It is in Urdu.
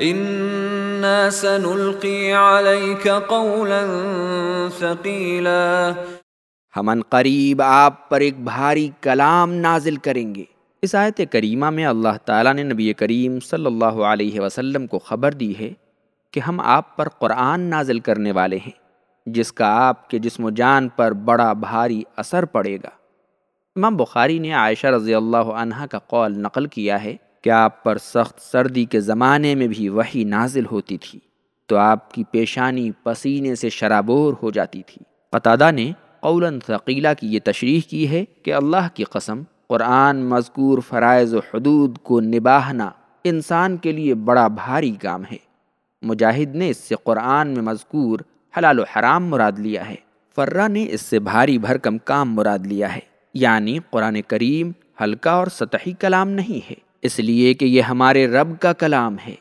إنا سنلقي عليك قولا ثقيلا۔ ہمن قریب آپ پر ایک بھاری کلام نازل کریں گے۔ اس آیت کریمہ میں اللہ تعالیٰ نے نبی کریم صلی اللہ علیہ وسلم کو خبر دی ہے کہ ہم آپ پر قرآن نازل کرنے والے ہیں، جس کا آپ کے جسم و جان پر بڑا بھاری اثر پڑے گا۔ امام بخاری نے عائشہ رضی اللہ عنہ کا قول نقل کیا ہے کہ آپ پر سخت سردی کے زمانے میں بھی وہی نازل ہوتی تھی تو آپ کی پیشانی پسینے سے شرابور ہو جاتی تھی۔ قطادہ نے قولاً ثقیلہ کی یہ تشریح کی ہے کہ اللہ کی قسم قرآن مذکور فرائض و حدود کو نباہنا انسان کے لیے بڑا بھاری کام ہے۔ مجاہد نے اس سے قرآن میں مذکور حلال و حرام مراد لیا ہے۔ فرہ نے اس سے بھاری بھرکم کام مراد لیا ہے۔ یعنی قرآن کریم ہلکا اور سطحی کلام نہیں ہے۔ اس لیے کہ یہ ہمارے رب کا کلام ہے۔